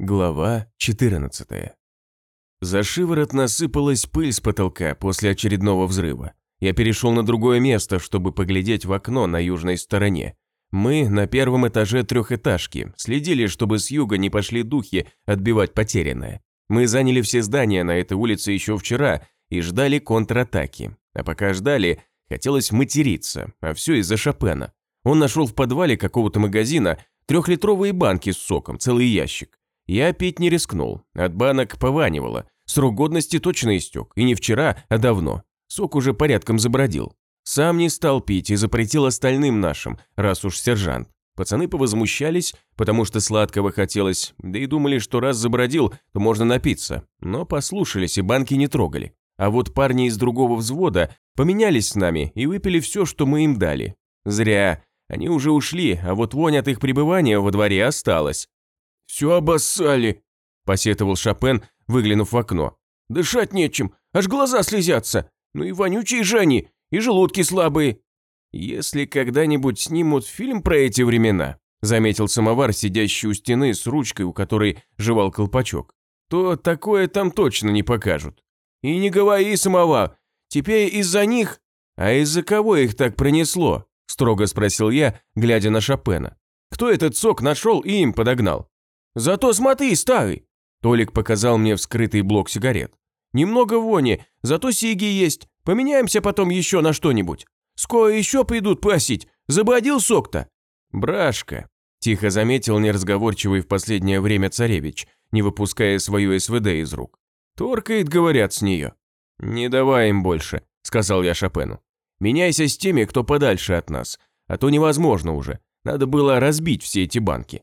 Глава 14. За шиворот насыпалась пыль с потолка после очередного взрыва. Я перешел на другое место, чтобы поглядеть в окно на южной стороне. Мы на первом этаже трехэтажки, следили, чтобы с юга не пошли духи отбивать потерянное. Мы заняли все здания на этой улице еще вчера и ждали контратаки. А пока ждали, хотелось материться, а все из-за Шопена. Он нашел в подвале какого-то магазина трехлитровые банки с соком, целый ящик. Я пить не рискнул, от банок пованивало, срок годности точно истек, и не вчера, а давно. Сок уже порядком забродил. Сам не стал пить и запретил остальным нашим, раз уж сержант. Пацаны повозмущались, потому что сладкого хотелось, да и думали, что раз забродил, то можно напиться. Но послушались и банки не трогали. А вот парни из другого взвода поменялись с нами и выпили все, что мы им дали. Зря. Они уже ушли, а вот вонь от их пребывания во дворе осталась. «Все обоссали», – посетовал Шопен, выглянув в окно. «Дышать нечем, аж глаза слезятся. Ну и вонючие же они, и желудки слабые». «Если когда-нибудь снимут фильм про эти времена», – заметил самовар, сидящий у стены с ручкой, у которой жевал колпачок, – «то такое там точно не покажут». «И не говори, самовар, теперь из-за них...» «А из-за кого их так пронесло?» – строго спросил я, глядя на Шопена. «Кто этот сок нашел и им подогнал?» «Зато смотри, старый!» Толик показал мне вскрытый блок сигарет. «Немного вони, зато сиги есть. Поменяемся потом еще на что-нибудь. Скоро еще придут просить. Забродил сок-то?» «Брашка», – тихо заметил неразговорчивый в последнее время царевич, не выпуская свою СВД из рук. «Торкает, говорят, с нее». «Не давай им больше», – сказал я Шопену. «Меняйся с теми, кто подальше от нас, а то невозможно уже. Надо было разбить все эти банки».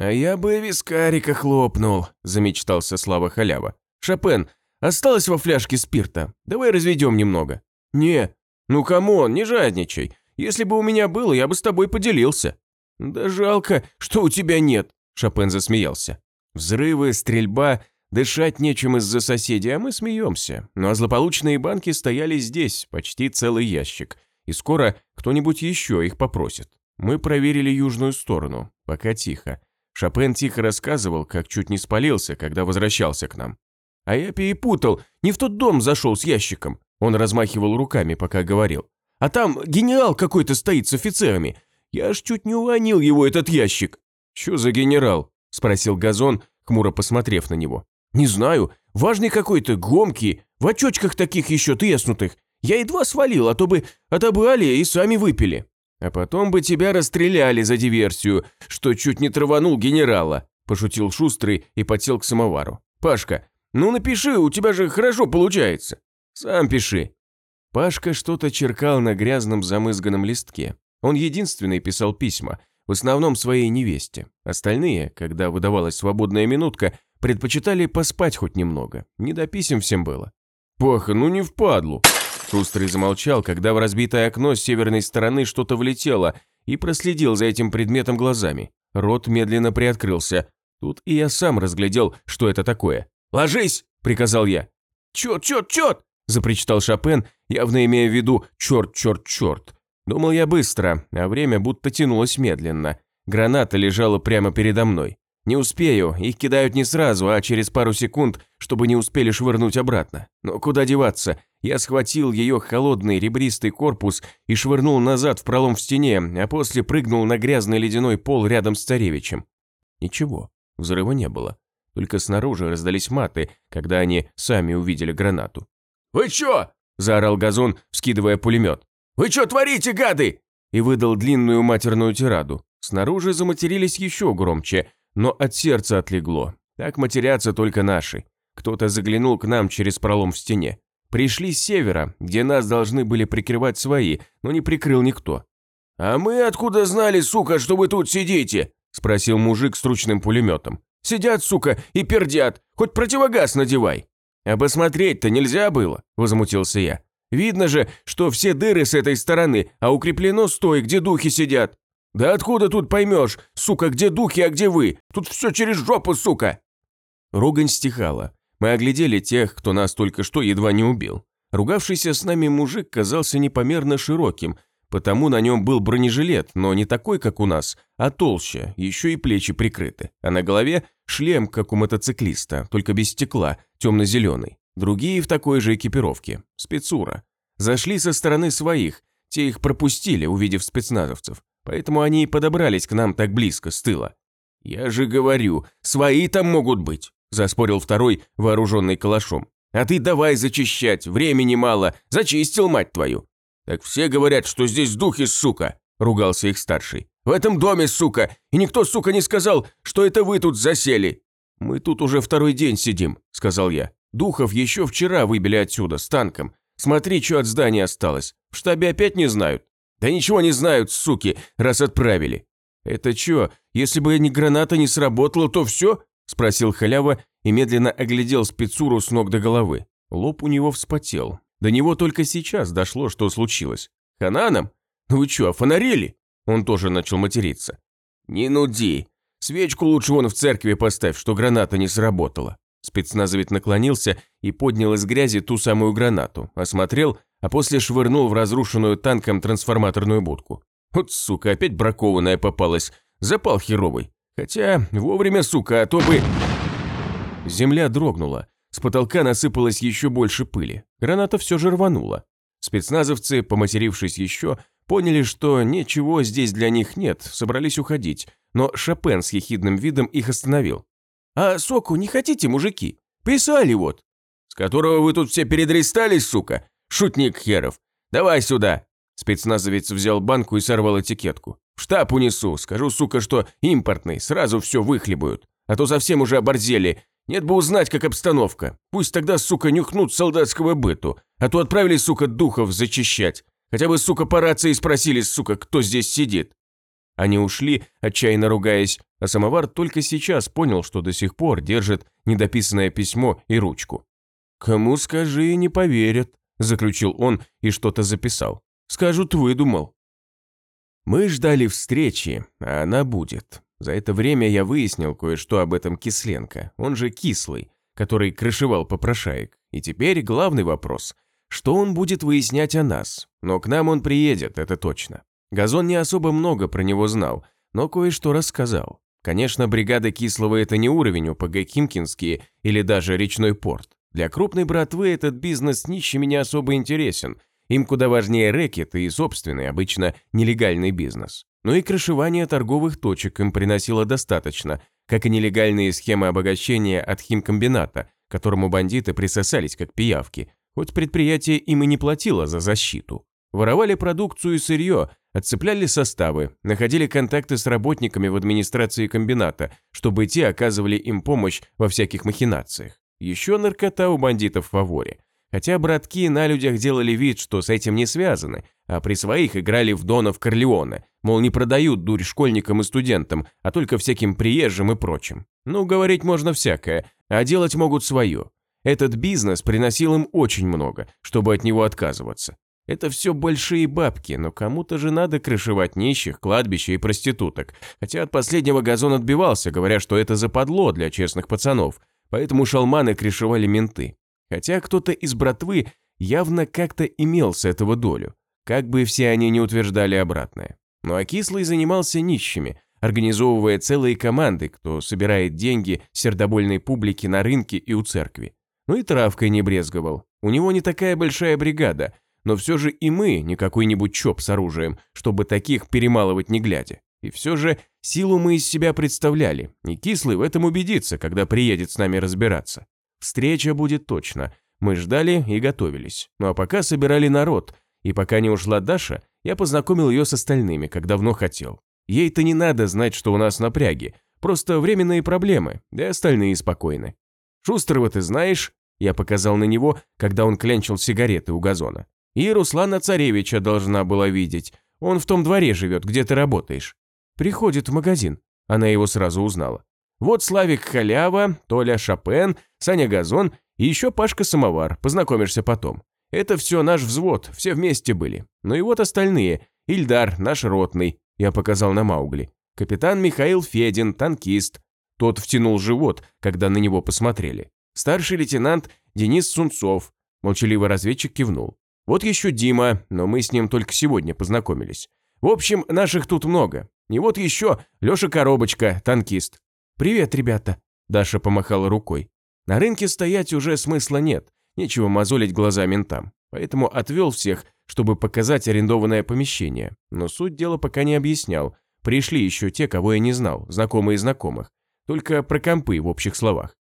«А я бы вискарика хлопнул», – замечтался Слава Халява. «Шопен, осталось во фляжке спирта. Давай разведем немного». «Не, ну come on, не жадничай. Если бы у меня было, я бы с тобой поделился». «Да жалко, что у тебя нет», – Шопен засмеялся. «Взрывы, стрельба, дышать нечем из-за соседей, а мы смеемся. Ну а злополучные банки стояли здесь, почти целый ящик, и скоро кто-нибудь еще их попросит. Мы проверили южную сторону, пока тихо. Шопен тихо рассказывал, как чуть не спалился, когда возвращался к нам. А я перепутал, не в тот дом зашел с ящиком. Он размахивал руками, пока говорил. А там генерал какой-то стоит с офицерами. Я аж чуть не уронил его, этот ящик. «Чё за генерал?» – спросил Газон, хмуро посмотрев на него. «Не знаю, важный какой-то, громкий, в очочках таких еще треснутых. Я едва свалил, а то бы отобрали и сами выпили». «А потом бы тебя расстреляли за диверсию, что чуть не траванул генерала», – пошутил Шустрый и подсел к самовару. «Пашка, ну напиши, у тебя же хорошо получается». «Сам пиши». Пашка что-то черкал на грязном замызганном листке. Он единственный писал письма, в основном своей невесте. Остальные, когда выдавалась свободная минутка, предпочитали поспать хоть немного. Не до писем всем было. «Паха, ну не впадлу», Шустрый замолчал, когда в разбитое окно с северной стороны что-то влетело, и проследил за этим предметом глазами. Рот медленно приоткрылся. Тут и я сам разглядел, что это такое. «Ложись!» – приказал я. «Черт, черт, черт!» – запричитал Шопен, явно имея в виду «черт, черт, черт». Думал я быстро, а время будто тянулось медленно. Граната лежала прямо передо мной. Не успею, их кидают не сразу, а через пару секунд, чтобы не успели швырнуть обратно. Но куда деваться? Я схватил ее холодный ребристый корпус и швырнул назад в пролом в стене, а после прыгнул на грязный ледяной пол рядом с царевичем. Ничего, взрыва не было. Только снаружи раздались маты, когда они сами увидели гранату. «Вы чё?» – заорал Газон, вскидывая пулемет. «Вы чё творите, гады?» И выдал длинную матерную тираду. Снаружи заматерились еще громче – но от сердца отлегло. Так матерятся только наши. Кто-то заглянул к нам через пролом в стене. Пришли с севера, где нас должны были прикрывать свои, но не прикрыл никто. «А мы откуда знали, сука, что вы тут сидите?» – спросил мужик с тручным пулеметом. «Сидят, сука, и пердят, хоть противогаз надевай». «А посмотреть-то нельзя было», – возмутился я. «Видно же, что все дыры с этой стороны, а укреплено стой, где духи сидят». «Да откуда тут поймешь, сука, где духи, а где вы? Тут все через жопу, сука!» Ругань стихала. Мы оглядели тех, кто нас только что едва не убил. Ругавшийся с нами мужик казался непомерно широким, потому на нем был бронежилет, но не такой, как у нас, а толще, еще и плечи прикрыты, а на голове шлем, как у мотоциклиста, только без стекла, темно-зеленый. Другие в такой же экипировке, спецура. Зашли со стороны своих, те их пропустили, увидев спецназовцев, поэтому они и подобрались к нам так близко, с тыла. «Я же говорю, свои там могут быть», – заспорил второй, вооруженный калашом. «А ты давай зачищать, времени мало, зачистил, мать твою». «Так все говорят, что здесь духи, сука», – ругался их старший. «В этом доме, сука, и никто, сука, не сказал, что это вы тут засели». «Мы тут уже второй день сидим», – сказал я. «Духов еще вчера выбили отсюда, с танком. Смотри, что от здания осталось. В штабе опять не знают». «Да ничего не знают, суки, раз отправили». «Это что, если бы ни граната не сработала, то все?» – спросил халява и медленно оглядел спецуру с ног до головы. Лоб у него вспотел. До него только сейчас дошло, что случилось. «Хананом? Ну вы что, офонарели?» Он тоже начал материться. «Не нуди. Свечку лучше вон в церкви поставь, что граната не сработала». Спецназовец наклонился и поднял из грязи ту самую гранату, осмотрел, а после швырнул в разрушенную танком трансформаторную будку. Вот, сука, опять бракованная попалась. Запал херовый. Хотя, вовремя, сука, а то бы... Земля дрогнула. С потолка насыпалось еще больше пыли. Граната все же рванула. Спецназовцы, поматерившись еще, поняли, что ничего здесь для них нет, собрались уходить. Но Шопен с ехидным видом их остановил. «А соку не хотите, мужики? Писали вот». «С которого вы тут все передрестались, сука? Шутник херов. Давай сюда». Спецназовец взял банку и сорвал этикетку. «В штаб унесу, скажу, сука, что импортный, сразу все выхлебают. А то совсем уже оборзели. Нет бы узнать, как обстановка. Пусть тогда, сука, нюхнут солдатского быту. А то отправили, сука, духов зачищать. Хотя бы, сука, по рации спросили, сука, кто здесь сидит». Они ушли, отчаянно ругаясь, а самовар только сейчас понял, что до сих пор держит недописанное письмо и ручку. «Кому скажи, не поверят», – заключил он и что-то записал. Скажут, выдумал. Мы ждали встречи, а она будет. За это время я выяснил кое-что об этом Кисленко, он же Кислый, который крышевал попрошаек. И теперь главный вопрос – что он будет выяснять о нас? Но к нам он приедет, это точно. Газон не особо много про него знал, но кое-что рассказал. Конечно, бригада Кислого – это не уровень УПГ Кимкинские или даже речной порт. Для крупной братвы этот бизнес нищими не особо интересен – им куда важнее рэкет и собственный, обычно нелегальный бизнес. Но и крышевание торговых точек им приносило достаточно, как и нелегальные схемы обогащения от химкомбината, которому бандиты присосались как пиявки, хоть предприятие им и не платило за защиту. Воровали продукцию и сырье, отцепляли составы, находили контакты с работниками в администрации комбината, чтобы те оказывали им помощь во всяких махинациях. Еще наркота у бандитов в фаворе – Хотя братки на людях делали вид, что с этим не связаны, а при своих играли в Донов Корлеоне, мол, не продают дурь школьникам и студентам, а только всяким приезжим и прочим. Ну, говорить можно всякое, а делать могут свое. Этот бизнес приносил им очень много, чтобы от него отказываться. Это все большие бабки, но кому-то же надо крышевать нищих, кладбища и проституток. Хотя от последнего газон отбивался, говоря, что это западло для честных пацанов, поэтому шалманы крышевали менты. Хотя кто-то из братвы явно как-то имел с этого долю, как бы все они не утверждали обратное. Ну а Кислый занимался нищими, организовывая целые команды, кто собирает деньги сердобольной публики на рынке и у церкви. Ну и травкой не брезговал. У него не такая большая бригада, но все же и мы не какой-нибудь ЧОП с оружием, чтобы таких перемалывать не глядя. И все же силу мы из себя представляли, и Кислый в этом убедится, когда приедет с нами разбираться. Встреча будет точно. Мы ждали и готовились. Ну а пока собирали народ. И пока не ушла Даша, я познакомил ее с остальными, как давно хотел. Ей-то не надо знать, что у нас напряги. Просто временные проблемы, да и остальные спокойны. Шустрого ты знаешь, я показал на него, когда он клянчил сигареты у газона. И Руслана Царевича должна была видеть. Он в том дворе живет, где ты работаешь. Приходит в магазин. Она его сразу узнала. Вот Славик Халява, Толя Шопен, Саня Газон и еще Пашка Самовар, познакомишься потом. Это все наш взвод, все вместе были. Ну и вот остальные. Ильдар, наш ротный, я показал на Маугли. Капитан Михаил Федин, танкист. Тот втянул живот, когда на него посмотрели. Старший лейтенант Денис Сунцов. Молчаливый разведчик кивнул. Вот еще Дима, но мы с ним только сегодня познакомились. В общем, наших тут много. И вот еще Леша Коробочка, танкист. «Привет, ребята», – Даша помахала рукой. На рынке стоять уже смысла нет, нечего мозолить глаза ментам. Поэтому отвел всех, чтобы показать арендованное помещение. Но суть дела пока не объяснял. Пришли еще те, кого я не знал, знакомые знакомых. Только про компы в общих словах.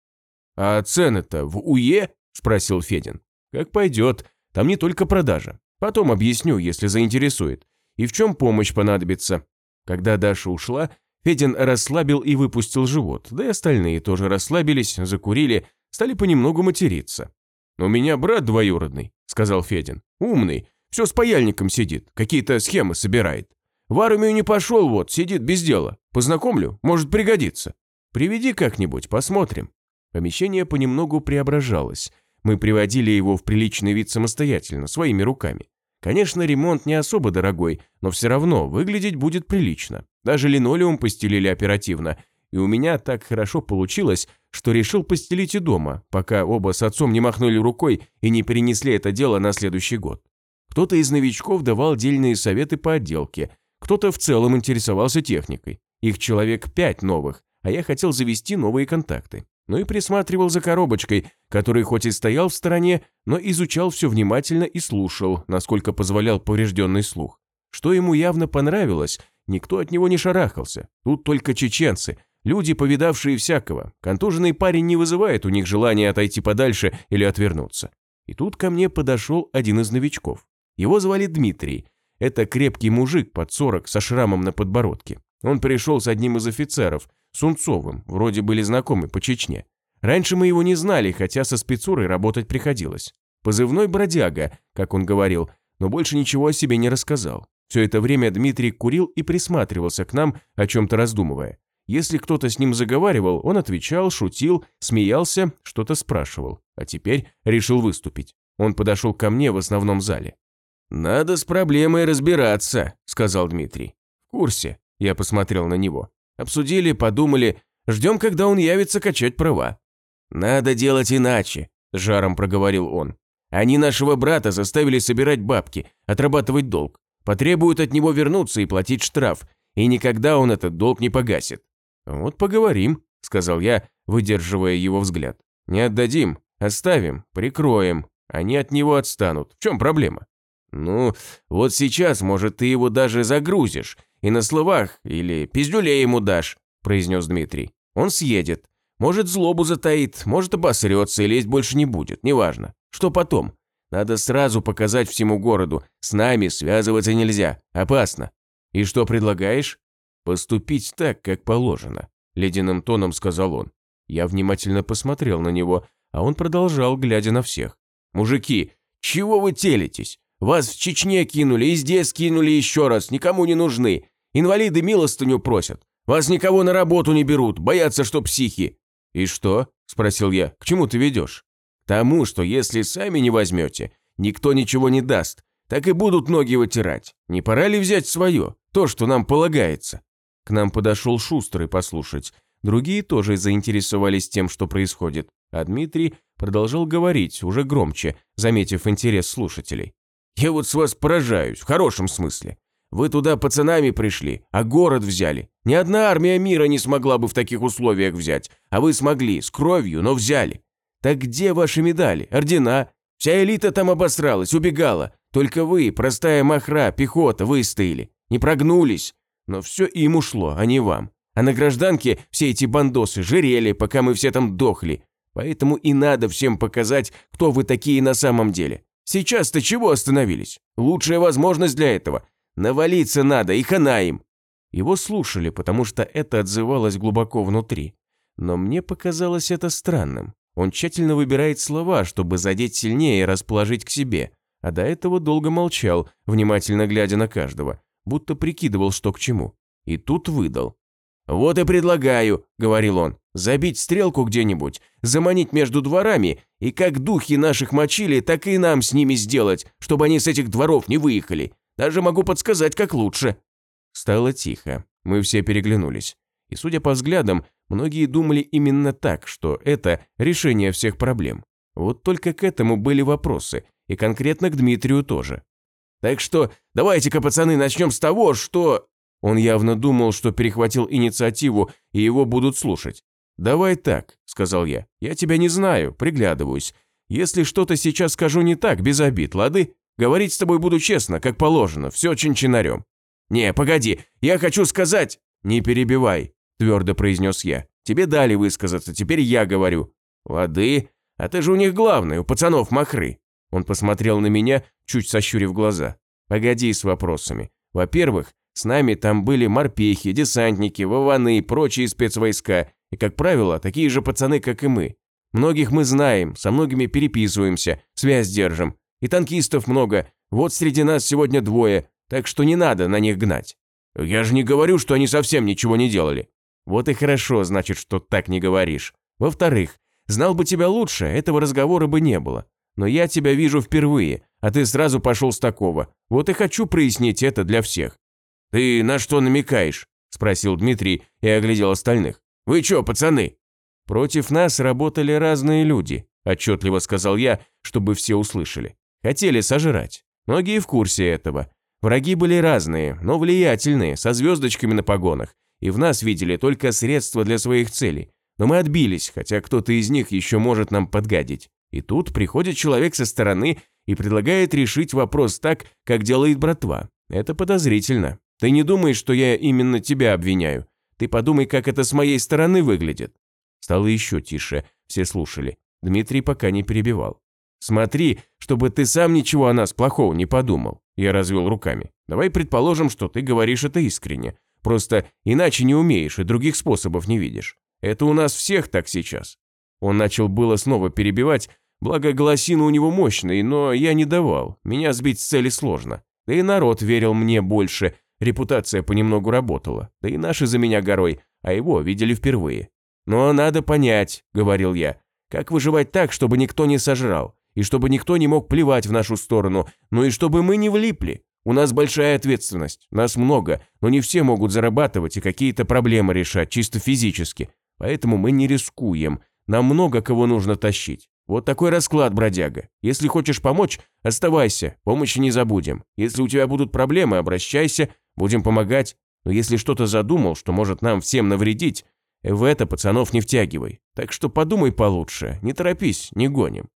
«А цены-то в УЕ?» – спросил Федин. «Как пойдет. Там не только продажа. Потом объясню, если заинтересует. И в чем помощь понадобится». Когда Даша ушла, Федин расслабил и выпустил живот, да и остальные тоже расслабились, закурили, стали понемногу материться. «У меня брат двоюродный», – сказал Федин. «Умный, все с паяльником сидит, какие-то схемы собирает. В армию не пошел вот, сидит без дела. Познакомлю, может пригодится. Приведи как-нибудь, посмотрим». Помещение понемногу преображалось. Мы приводили его в приличный вид самостоятельно, своими руками. Конечно, ремонт не особо дорогой, но все равно выглядеть будет прилично. Даже линолеум постелили оперативно. И у меня так хорошо получилось, что решил постелить и дома, пока оба с отцом не махнули рукой и не перенесли это дело на следующий год. Кто-то из новичков давал дельные советы по отделке, кто-то в целом интересовался техникой. Их человек пять новых, а я хотел завести новые контакты но и присматривал за коробочкой, который хоть и стоял в стороне, но изучал все внимательно и слушал, насколько позволял поврежденный слух. Что ему явно понравилось, никто от него не шарахался. Тут только чеченцы, люди, повидавшие всякого. Контуженный парень не вызывает у них желания отойти подальше или отвернуться. И тут ко мне подошел один из новичков. Его звали Дмитрий. Это крепкий мужик под 40 со шрамом на подбородке. Он пришел с одним из офицеров, Сунцовым, вроде были знакомы по Чечне. Раньше мы его не знали, хотя со спецурой работать приходилось. Позывной «бродяга», как он говорил, но больше ничего о себе не рассказал. Все это время Дмитрий курил и присматривался к нам, о чем-то раздумывая. Если кто-то с ним заговаривал, он отвечал, шутил, смеялся, что-то спрашивал. А теперь решил выступить. Он подошел ко мне в основном зале. «Надо с проблемой разбираться», – сказал Дмитрий. «В курсе», – я посмотрел на него. Обсудили, подумали, ждем, когда он явится качать права. «Надо делать иначе», – жаром проговорил он. «Они нашего брата заставили собирать бабки, отрабатывать долг. Потребуют от него вернуться и платить штраф, и никогда он этот долг не погасит». «Вот поговорим», – сказал я, выдерживая его взгляд. «Не отдадим, оставим, прикроем. Они от него отстанут. В чем проблема?» «Ну, вот сейчас, может, ты его даже загрузишь, и на словах, или пиздюлей ему дашь», – произнес Дмитрий. «Он съедет. Может, злобу затаит, может, обосрется и лезть больше не будет, неважно. Что потом? Надо сразу показать всему городу, с нами связываться нельзя, опасно. И что предлагаешь? Поступить так, как положено, ледяным тоном сказал он. Я внимательно посмотрел на него, а он продолжал, глядя на всех. «Мужики, чего вы телитесь? Вас в Чечне кинули, и здесь кинули еще раз, никому не нужны. Инвалиды милостыню просят. Вас никого на работу не берут, боятся, что психи». «И что?» – спросил я. «К чему ты ведешь?» «Тому, что если сами не возьмете, никто ничего не даст. Так и будут ноги вытирать. Не пора ли взять свое, то, что нам полагается?» К нам подошел Шустрый послушать. Другие тоже заинтересовались тем, что происходит. А Дмитрий продолжал говорить, уже громче, заметив интерес слушателей. Я вот с вас поражаюсь, в хорошем смысле. Вы туда пацанами пришли, а город взяли. Ни одна армия мира не смогла бы в таких условиях взять, а вы смогли, с кровью, но взяли. Так где ваши медали, ордена? Вся элита там обосралась, убегала. Только вы, простая махра, пехота, выстояли. Не прогнулись. Но все им ушло, а не вам. А на гражданке все эти бандосы жирели, пока мы все там дохли. Поэтому и надо всем показать, кто вы такие на самом деле. Сейчас-то чего остановились? Лучшая возможность для этого. Навалиться надо, и хана им. Его слушали, потому что это отзывалось глубоко внутри. Но мне показалось это странным. Он тщательно выбирает слова, чтобы задеть сильнее и расположить к себе, а до этого долго молчал, внимательно глядя на каждого, будто прикидывал, что к чему. И тут выдал. «Вот и предлагаю», — говорил он, Забить стрелку где-нибудь, заманить между дворами, и как духи наших мочили, так и нам с ними сделать, чтобы они с этих дворов не выехали. Даже могу подсказать, как лучше». Стало тихо. Мы все переглянулись. И, судя по взглядам, многие думали именно так, что это решение всех проблем. Вот только к этому были вопросы, и конкретно к Дмитрию тоже. Так что давайте-ка, пацаны, начнем с того, что... Он явно думал, что перехватил инициативу, и его будут слушать. «Давай так», – сказал я. «Я тебя не знаю, приглядываюсь. Если что-то сейчас скажу не так, без обид, лады? Говорить с тобой буду честно, как положено, все чин-чинарем». «Не, погоди, я хочу сказать...» «Не перебивай», – твердо произнес я. «Тебе дали высказаться, теперь я говорю». «Лады? А ты же у них главный, у пацанов махры». Он посмотрел на меня, чуть сощурив глаза. «Погоди с вопросами. Во-первых, с нами там были морпехи, десантники, вованы и прочие спецвойска, и, как правило, такие же пацаны, как и мы. Многих мы знаем, со многими переписываемся, связь держим. И танкистов много, вот среди нас сегодня двое, так что не надо на них гнать. Я же не говорю, что они совсем ничего не делали. Вот и хорошо, значит, что так не говоришь. Во-вторых, знал бы тебя лучше, этого разговора бы не было. Но я тебя вижу впервые, а ты сразу пошел с такого. Вот и хочу прояснить это для всех. «Ты на что намекаешь?» – спросил Дмитрий и оглядел остальных. «Вы чё, пацаны?» «Против нас работали разные люди», – отчетливо сказал я, чтобы все услышали. «Хотели сожрать. Многие в курсе этого. Враги были разные, но влиятельные, со звездочками на погонах, и в нас видели только средства для своих целей. Но мы отбились, хотя кто-то из них еще может нам подгадить. И тут приходит человек со стороны и предлагает решить вопрос так, как делает братва. Это подозрительно. Ты не думаешь, что я именно тебя обвиняю. Ты подумай, как это с моей стороны выглядит. Стало еще тише, все слушали. Дмитрий пока не перебивал. «Смотри, чтобы ты сам ничего о нас плохого не подумал», – я развел руками. «Давай предположим, что ты говоришь это искренне. Просто иначе не умеешь и других способов не видишь. Это у нас всех так сейчас». Он начал было снова перебивать, благо голосина у него мощный, но я не давал, меня сбить с цели сложно. Да и народ верил мне больше, репутация понемногу работала, да и наши за меня горой, а его видели впервые. «Но надо понять», – говорил я, – «как выживать так, чтобы никто не сожрал, и чтобы никто не мог плевать в нашу сторону, но и чтобы мы не влипли. У нас большая ответственность, нас много, но не все могут зарабатывать и какие-то проблемы решать чисто физически, поэтому мы не рискуем, нам много кого нужно тащить. Вот такой расклад, бродяга. Если хочешь помочь, оставайся, помощи не забудем. Если у тебя будут проблемы, обращайся, будем помогать. Но если что-то задумал, что может нам всем навредить, в это пацанов не втягивай. Так что подумай получше, не торопись, не гоним.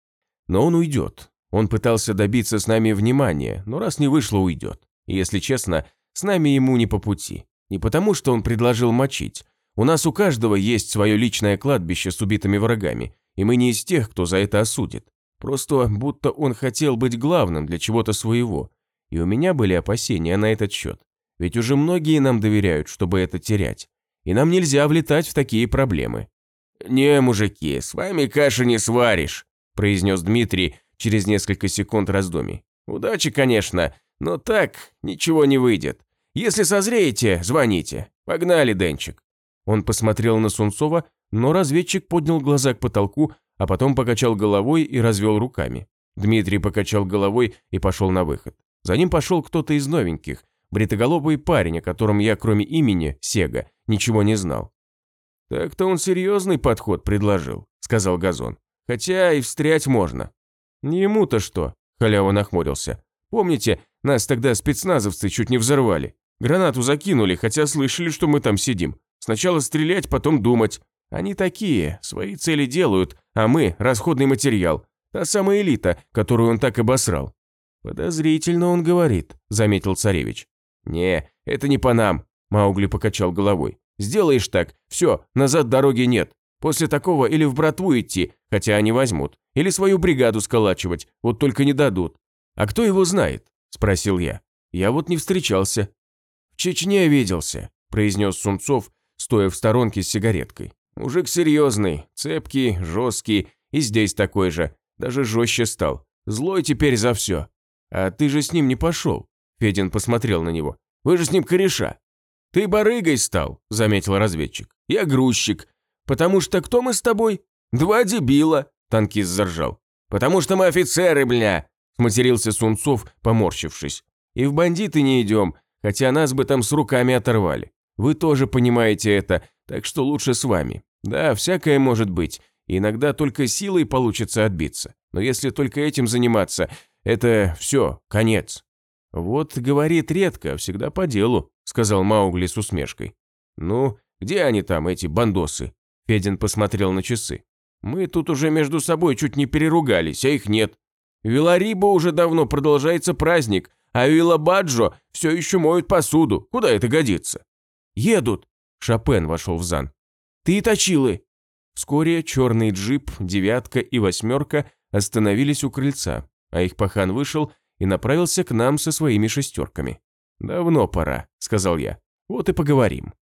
Но он уйдет. Он пытался добиться с нами внимания, но раз не вышло, уйдет. И если честно, с нами ему не по пути. Не потому, что он предложил мочить. У нас у каждого есть свое личное кладбище с убитыми врагами, и мы не из тех, кто за это осудит. Просто будто он хотел быть главным для чего-то своего. И у меня были опасения на этот счет. Ведь уже многие нам доверяют, чтобы это терять. И нам нельзя влетать в такие проблемы. «Не, мужики, с вами каши не сваришь», – произнес Дмитрий через несколько секунд раздумий. «Удачи, конечно, но так ничего не выйдет. Если созреете, звоните. Погнали, Денчик». Он посмотрел на Сунцова, но разведчик поднял глаза к потолку, а потом покачал головой и развел руками. Дмитрий покачал головой и пошел на выход. За ним пошел кто-то из новеньких, бритоголовый парень, о котором я, кроме имени, Сега, ничего не знал. «Так-то он серьезный подход предложил», – сказал Газон. «Хотя и встрять можно». «Ему-то что?» – халява нахмурился. «Помните, нас тогда спецназовцы чуть не взорвали. Гранату закинули, хотя слышали, что мы там сидим. Сначала стрелять, потом думать. Они такие, свои цели делают, а мы – расходный материал. Та самая элита, которую он так обосрал». «Подозрительно он говорит», – заметил царевич. «Не, это не по нам», – Маугли покачал головой. «Сделаешь так, все, назад дороги нет. После такого или в братву идти, хотя они возьмут, или свою бригаду сколачивать, вот только не дадут». «А кто его знает?» – спросил я. «Я вот не встречался». «В Чечне виделся», – произнес Сунцов, стоя в сторонке с сигареткой. Мужик серьезный, цепкий, жесткий, и здесь такой же, даже жестче стал. Злой теперь за все. А ты же с ним не пошел. Федин посмотрел на него. Вы же с ним кореша. Ты барыгой стал, заметил разведчик. Я грузчик. Потому что кто мы с тобой? Два дебила, танкист заржал. Потому что мы офицеры, бля, сматерился Сунцов, поморщившись. И в бандиты не идем, хотя нас бы там с руками оторвали. Вы тоже понимаете это, так что лучше с вами. Да, всякое может быть. Иногда только силой получится отбиться. Но если только этим заниматься, Это все, конец». «Вот говорит редко, всегда по делу», – сказал Маугли с усмешкой. «Ну, где они там, эти бандосы?» Федин посмотрел на часы. «Мы тут уже между собой чуть не переругались, а их нет. Виларибо уже давно продолжается праздник, а Вилабаджо все еще моют посуду. Куда это годится?» «Едут!» – Шопен вошел в зан. «Ты и точилы!» Вскоре черный джип, девятка и восьмерка остановились у крыльца, а их пахан вышел и направился к нам со своими шестерками. «Давно пора», – сказал я. «Вот и поговорим».